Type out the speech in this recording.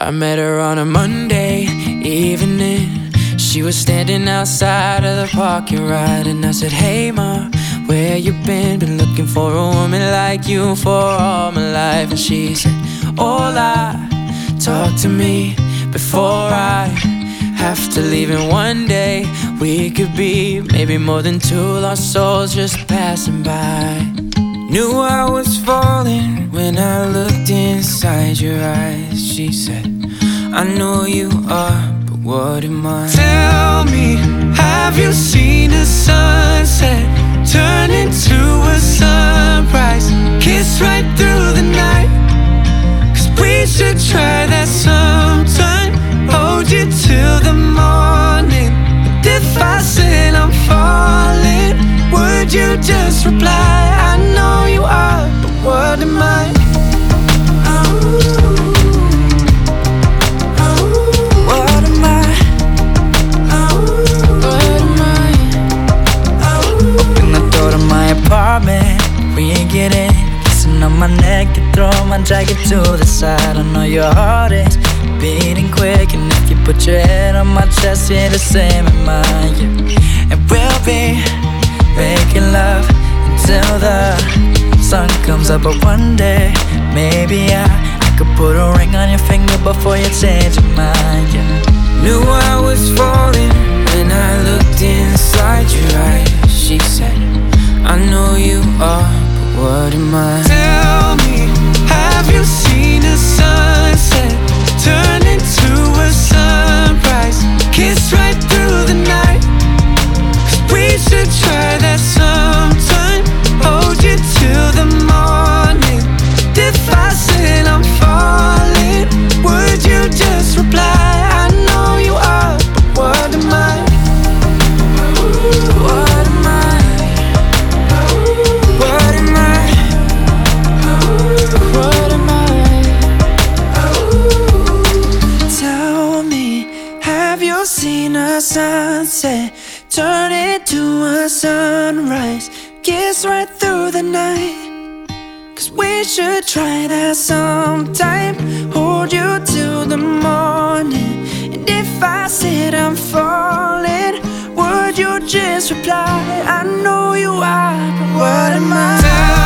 I met her on a Monday evening. She was standing outside of the parking lot, and I said, Hey, ma, where you been? Been looking for a woman like you for all my life. And she said, Hola, talk to me before I have to leave. And one day we could be maybe more than two lost souls just passing by. Knew I was falling when I looked inside your eyes. She said, I know you are, but what am I? Tell me, have you seen a sunset get in. Kissing on my neck, you throw my jacket to the side. I know your heart is beating quick, and if you put your head on my chest, you're the same in mine. Yeah. And we'll be making love until the sun comes up. But one day, maybe I, I could put a ring on your finger before you change your mind. Yeah. Knew I was falling when I looked inside your eyes. She said, I know you are, what am I? Tell seen a sunset turn into a sunrise. Kiss right through the night. Cause we should try that sometime. Hold you till the morning. And if I said I'm falling, would you just reply? I know you are, but what am I?